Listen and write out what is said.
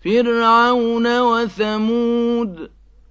فِرْعَوْنَ وَثَمُودَ